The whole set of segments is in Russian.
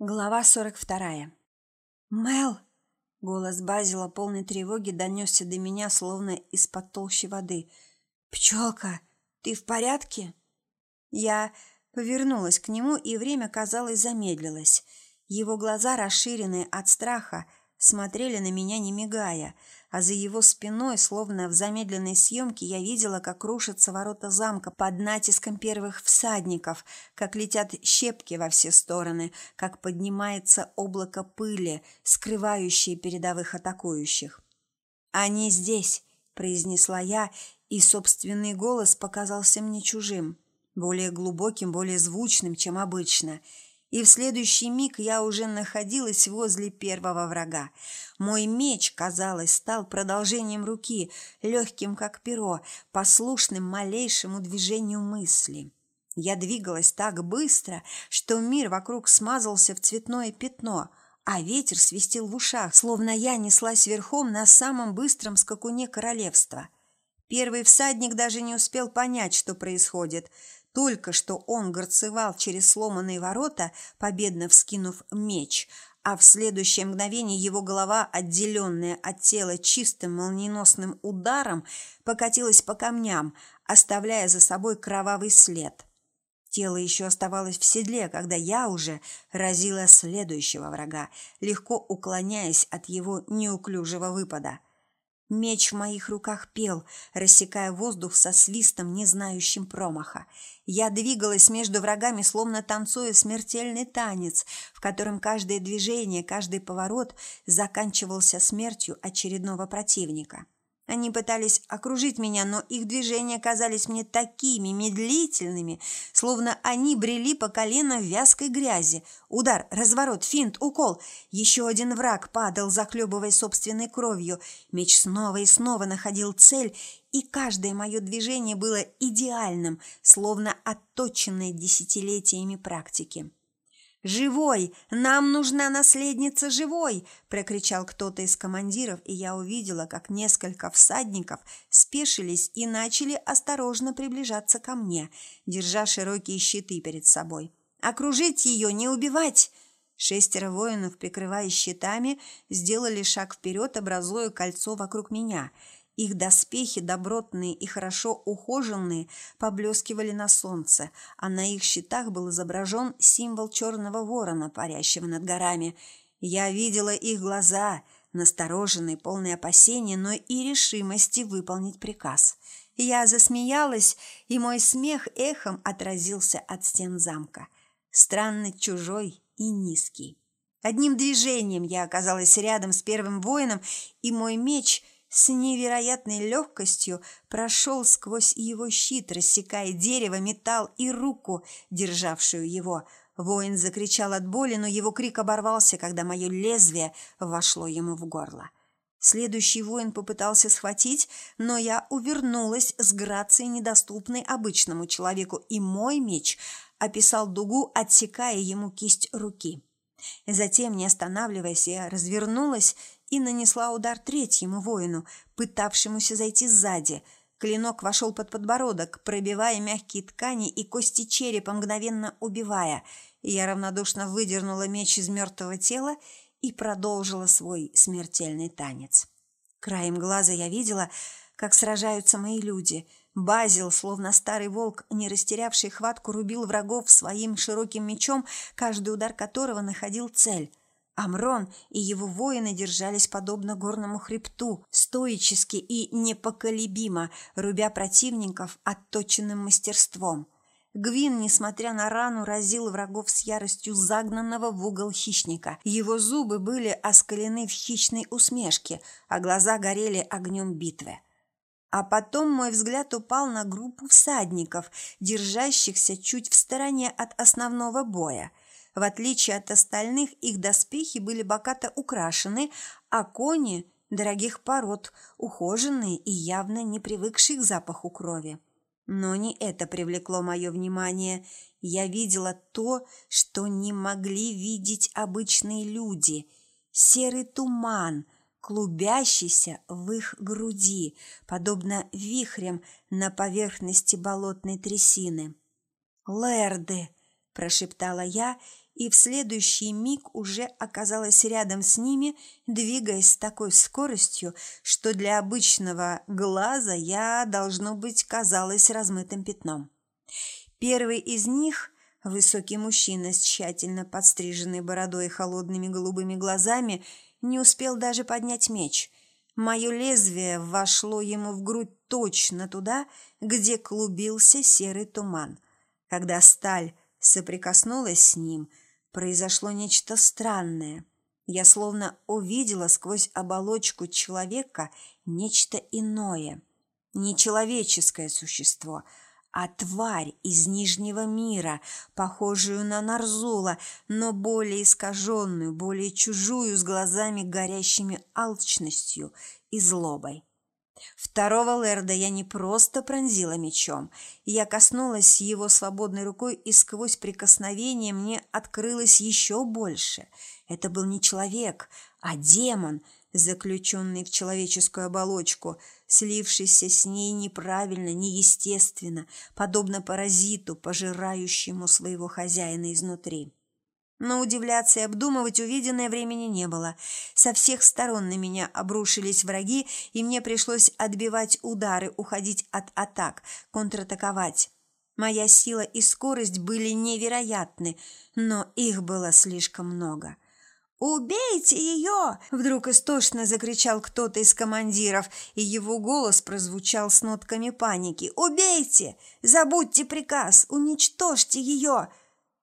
Глава сорок вторая. «Мел!» — голос Базила, полной тревоги, донесся до меня, словно из-под толщи воды. «Пчелка, ты в порядке?» Я повернулась к нему, и время, казалось, замедлилось. Его глаза, расширенные от страха, смотрели на меня, не мигая, а за его спиной, словно в замедленной съемке, я видела, как рушатся ворота замка под натиском первых всадников, как летят щепки во все стороны, как поднимается облако пыли, скрывающее передовых атакующих. «Они здесь!» – произнесла я, и собственный голос показался мне чужим, более глубоким, более звучным, чем обычно – и в следующий миг я уже находилась возле первого врага. Мой меч, казалось, стал продолжением руки, легким как перо, послушным малейшему движению мысли. Я двигалась так быстро, что мир вокруг смазался в цветное пятно, а ветер свистел в ушах, словно я неслась верхом на самом быстром скакуне королевства. Первый всадник даже не успел понять, что происходит – только что он горцевал через сломанные ворота, победно вскинув меч, а в следующее мгновение его голова, отделенная от тела чистым молниеносным ударом, покатилась по камням, оставляя за собой кровавый след. Тело еще оставалось в седле, когда я уже разила следующего врага, легко уклоняясь от его неуклюжего выпада – Меч в моих руках пел, рассекая воздух со свистом, не знающим промаха. Я двигалась между врагами, словно танцуя смертельный танец, в котором каждое движение, каждый поворот заканчивался смертью очередного противника. Они пытались окружить меня, но их движения казались мне такими медлительными, словно они брели по колено в вязкой грязи. Удар, разворот, финт, укол. Еще один враг падал, захлебывая собственной кровью. Меч снова и снова находил цель, и каждое мое движение было идеальным, словно отточенное десятилетиями практики. «Живой! Нам нужна наследница живой!» – прокричал кто-то из командиров, и я увидела, как несколько всадников спешились и начали осторожно приближаться ко мне, держа широкие щиты перед собой. «Окружить ее, не убивать!» Шестеро воинов, прикрываясь щитами, сделали шаг вперед, образуя кольцо вокруг меня – их доспехи, добротные и хорошо ухоженные, поблескивали на солнце, а на их щитах был изображен символ черного ворона, парящего над горами. Я видела их глаза, настороженные, полные опасения, но и решимости выполнить приказ. Я засмеялась, и мой смех эхом отразился от стен замка. Странно чужой и низкий. Одним движением я оказалась рядом с первым воином, и мой меч – с невероятной легкостью прошел сквозь его щит, рассекая дерево, металл и руку, державшую его. Воин закричал от боли, но его крик оборвался, когда мое лезвие вошло ему в горло. Следующий воин попытался схватить, но я увернулась с грацией, недоступной обычному человеку, и мой меч описал дугу, отсекая ему кисть руки. Затем, не останавливаясь, я развернулась и нанесла удар третьему воину, пытавшемуся зайти сзади. Клинок вошел под подбородок, пробивая мягкие ткани и кости черепа, мгновенно убивая. Я равнодушно выдернула меч из мертвого тела и продолжила свой смертельный танец. Краем глаза я видела, как сражаются мои люди. Базил, словно старый волк, не растерявший хватку, рубил врагов своим широким мечом, каждый удар которого находил цель. Амрон и его воины держались подобно горному хребту, стоически и непоколебимо, рубя противников отточенным мастерством. Гвин, несмотря на рану, разил врагов с яростью загнанного в угол хищника. Его зубы были оскалены в хищной усмешке, а глаза горели огнем битвы. А потом мой взгляд упал на группу всадников, держащихся чуть в стороне от основного боя – в отличие от остальных, их доспехи были богато украшены, а кони – дорогих пород, ухоженные и явно не привыкшие к запаху крови. Но не это привлекло мое внимание. Я видела то, что не могли видеть обычные люди. Серый туман, клубящийся в их груди, подобно вихрям на поверхности болотной трясины. «Лэрды!» – прошептала я и в следующий миг уже оказалась рядом с ними, двигаясь с такой скоростью, что для обычного глаза я, должно быть, казалась размытым пятном. Первый из них – высокий мужчина с тщательно подстриженной бородой и холодными голубыми глазами – не успел даже поднять меч. Мое лезвие вошло ему в грудь точно туда, где клубился серый туман. Когда сталь соприкоснулась с ним – произошло нечто странное. Я словно увидела сквозь оболочку человека нечто иное. Не человеческое существо, а тварь из Нижнего мира, похожую на Нарзула, но более искаженную, более чужую, с глазами горящими алчностью и злобой. Второго Лерда я не просто пронзила мечом. Я коснулась его свободной рукой, и сквозь прикосновение мне открылось еще больше. Это был не человек, а демон, заключенный в человеческую оболочку, слившийся с ней неправильно, неестественно, подобно паразиту, пожирающему своего хозяина изнутри. Но удивляться и обдумывать увиденное времени не было. Со всех сторон на меня обрушились враги, и мне пришлось отбивать удары, уходить от атак, контратаковать. Моя сила и скорость были невероятны, но их было слишком много. «Убейте ее!» – вдруг истошно закричал кто-то из командиров, и его голос прозвучал с нотками паники. «Убейте! Забудьте приказ! Уничтожьте ее!»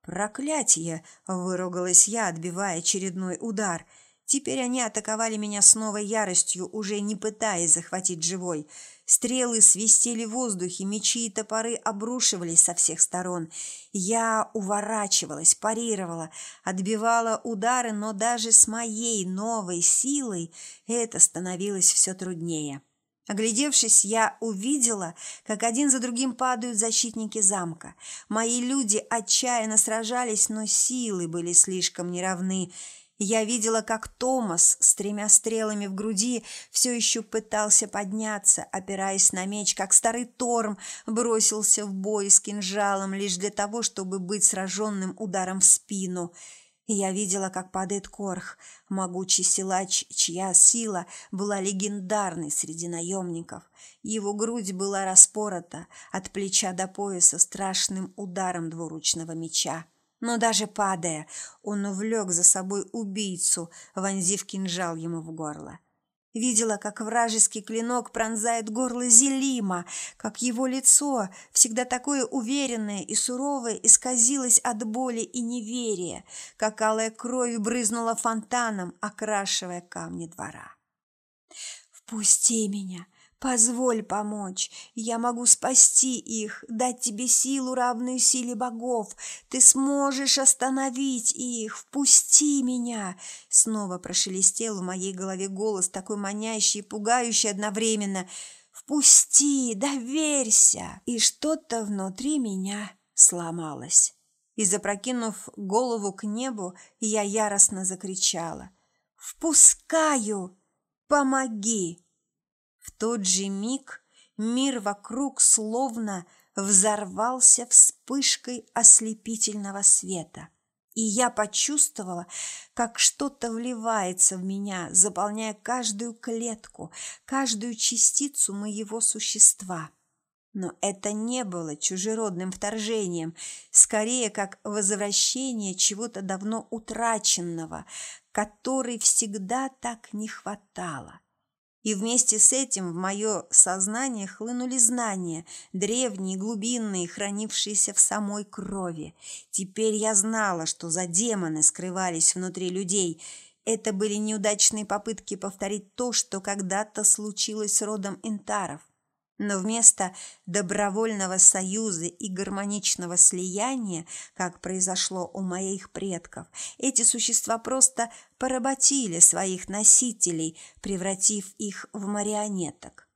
«Проклятие!» – выругалась я, отбивая очередной удар. Теперь они атаковали меня с новой яростью, уже не пытаясь захватить живой. Стрелы свистели в воздухе, мечи и топоры обрушивались со всех сторон. Я уворачивалась, парировала, отбивала удары, но даже с моей новой силой это становилось все труднее. Оглядевшись, я увидела, как один за другим падают защитники замка. Мои люди отчаянно сражались, но силы были слишком неравны. Я видела, как Томас с тремя стрелами в груди все еще пытался подняться, опираясь на меч, как старый Торм бросился в бой с кинжалом лишь для того, чтобы быть сраженным ударом в спину – я видела, как падает Корх, могучий силач, чья сила была легендарной среди наемников. Его грудь была распорота от плеча до пояса страшным ударом двуручного меча. Но даже падая, он увлек за собой убийцу, вонзив кинжал ему в горло. Видела, как вражеский клинок пронзает горло Зелима, как его лицо, всегда такое уверенное и суровое, исказилось от боли и неверия, как алая кровь брызнула фонтаном, окрашивая камни двора. «Впусти меня!» Позволь помочь. Я могу спасти их, дать тебе силу, равную силе богов. Ты сможешь остановить их. Впусти меня!» Снова прошелестел в моей голове голос, такой манящий и пугающий одновременно. «Впусти! Доверься!» И что-то внутри меня сломалось. И, запрокинув голову к небу, я яростно закричала. «Впускаю! Помоги!» В тот же миг мир вокруг словно взорвался вспышкой ослепительного света. И я почувствовала, как что-то вливается в меня, заполняя каждую клетку, каждую частицу моего существа. Но это не было чужеродным вторжением, скорее как возвращение чего-то давно утраченного, которой всегда так не хватало. И вместе с этим в мое сознание хлынули знания, древние, глубинные, хранившиеся в самой крови. Теперь я знала, что за демоны скрывались внутри людей. Это были неудачные попытки повторить то, что когда-то случилось с родом интаров. Но вместо добровольного союза и гармоничного слияния, как произошло у моих предков, эти существа просто поработили своих носителей, превратив их в марионеток.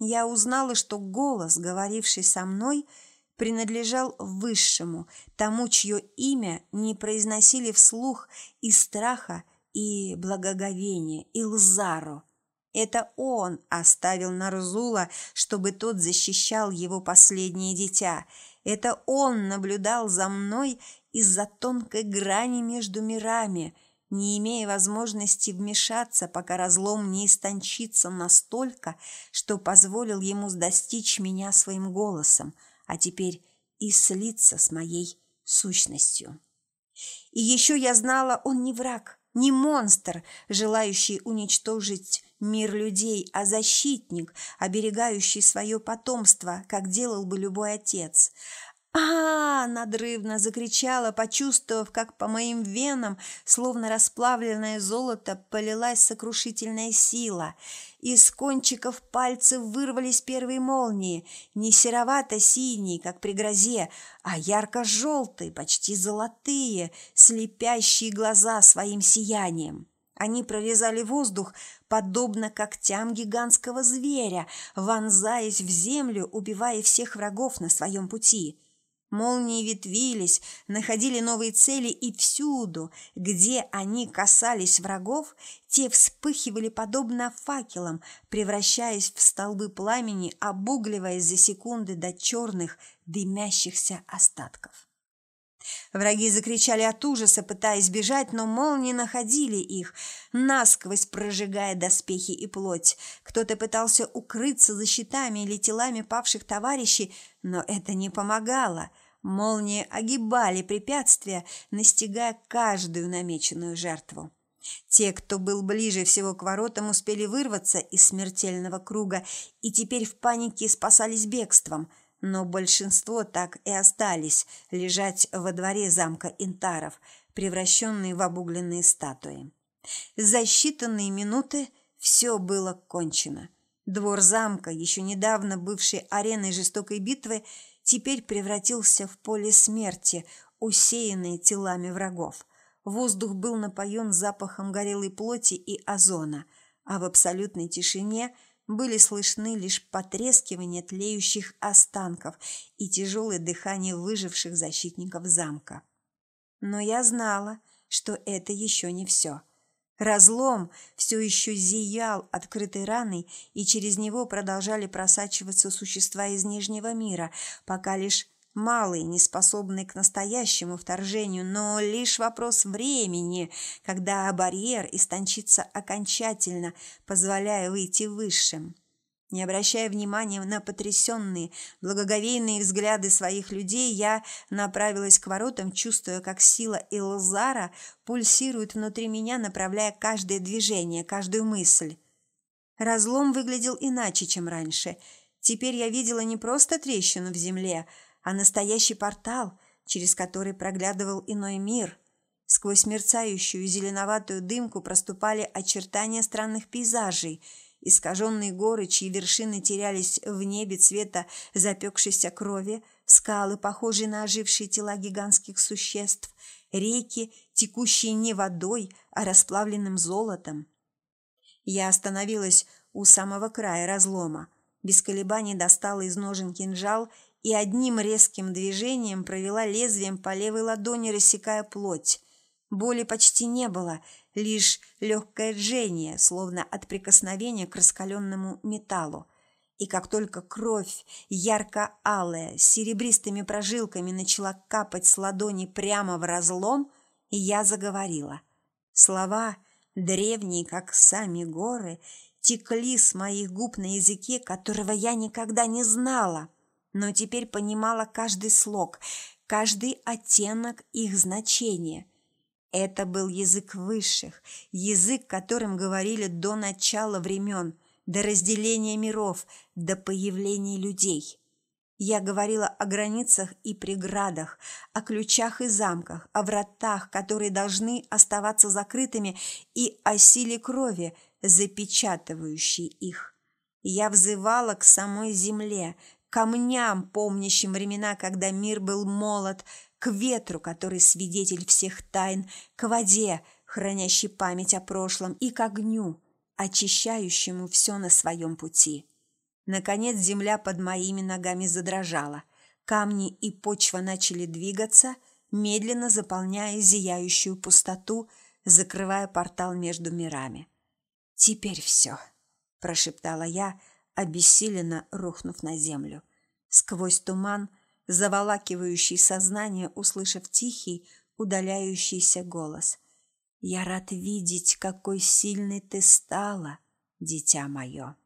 Я узнала, что голос, говоривший со мной, принадлежал высшему, тому, чье имя не произносили вслух из страха и благоговения, Илзару, это он оставил Нарзула, чтобы тот защищал его последнее дитя. Это он наблюдал за мной из-за тонкой грани между мирами, не имея возможности вмешаться, пока разлом не истончится настолько, что позволил ему достичь меня своим голосом, а теперь и слиться с моей сущностью. И еще я знала, он не враг, не монстр, желающий уничтожить мир людей, а защитник, оберегающий свое потомство, как делал бы любой отец а, надрывно закричала, почувствовав, как по моим венам, словно расплавленное золото, полилась сокрушительная сила. Из кончиков пальцев вырвались первые молнии, не серовато-синие, как при грозе, а ярко-желтые, почти золотые, слепящие глаза своим сиянием. Они прорезали воздух, подобно когтям гигантского зверя, вонзаясь в землю, убивая всех врагов на своем пути. Молнии ветвились, находили новые цели, и всюду, где они касались врагов, те вспыхивали подобно факелам, превращаясь в столбы пламени, обугливаясь за секунды до черных дымящихся остатков. Враги закричали от ужаса, пытаясь бежать, но молнии находили их, насквозь прожигая доспехи и плоть. Кто-то пытался укрыться за щитами или телами павших товарищей, но это не помогало – Молнии огибали препятствия, настигая каждую намеченную жертву. Те, кто был ближе всего к воротам, успели вырваться из смертельного круга и теперь в панике спасались бегством, но большинство так и остались лежать во дворе замка Интаров, превращенные в обугленные статуи. За считанные минуты все было кончено. Двор замка, еще недавно бывший ареной жестокой битвы, теперь превратился в поле смерти, усеянное телами врагов. Воздух был напоен запахом горелой плоти и озона, а в абсолютной тишине были слышны лишь потрескивание тлеющих останков и тяжелое дыхание выживших защитников замка. Но я знала, что это еще не все – Разлом все еще зиял открытой раной, и через него продолжали просачиваться существа из Нижнего мира, пока лишь малые, не способные к настоящему вторжению, но лишь вопрос времени, когда барьер истончится окончательно, позволяя выйти высшим. Не обращая внимания на потрясенные, благоговейные взгляды своих людей, я направилась к воротам, чувствуя, как сила Илзара пульсирует внутри меня, направляя каждое движение, каждую мысль. Разлом выглядел иначе, чем раньше. Теперь я видела не просто трещину в земле, а настоящий портал, через который проглядывал иной мир. Сквозь мерцающую зеленоватую дымку проступали очертания странных пейзажей – искаженные горы, чьи вершины терялись в небе цвета запекшейся крови, скалы, похожие на ожившие тела гигантских существ, реки, текущие не водой, а расплавленным золотом. Я остановилась у самого края разлома, без колебаний достала из ножен кинжал и одним резким движением провела лезвием по левой ладони, рассекая плоть. Боли почти не было, лишь легкое жжение, словно от прикосновения к раскаленному металлу. И как только кровь, ярко-алая, с серебристыми прожилками начала капать с ладони прямо в разлом, я заговорила. Слова, древние, как сами горы, текли с моих губ на языке, которого я никогда не знала, но теперь понимала каждый слог, каждый оттенок их значения – это был язык высших, язык, которым говорили до начала времен, до разделения миров, до появления людей. Я говорила о границах и преградах, о ключах и замках, о вратах, которые должны оставаться закрытыми, и о силе крови, запечатывающей их. Я взывала к самой земле, камням, помнящим времена, когда мир был молод, к ветру, который свидетель всех тайн, к воде, хранящей память о прошлом, и к огню, очищающему все на своем пути. Наконец земля под моими ногами задрожала. Камни и почва начали двигаться, медленно заполняя зияющую пустоту, закрывая портал между мирами. «Теперь все», – прошептала я, обессиленно рухнув на землю. Сквозь туман – заволакивающий сознание, услышав тихий, удаляющийся голос. «Я рад видеть, какой сильной ты стала, дитя мое!»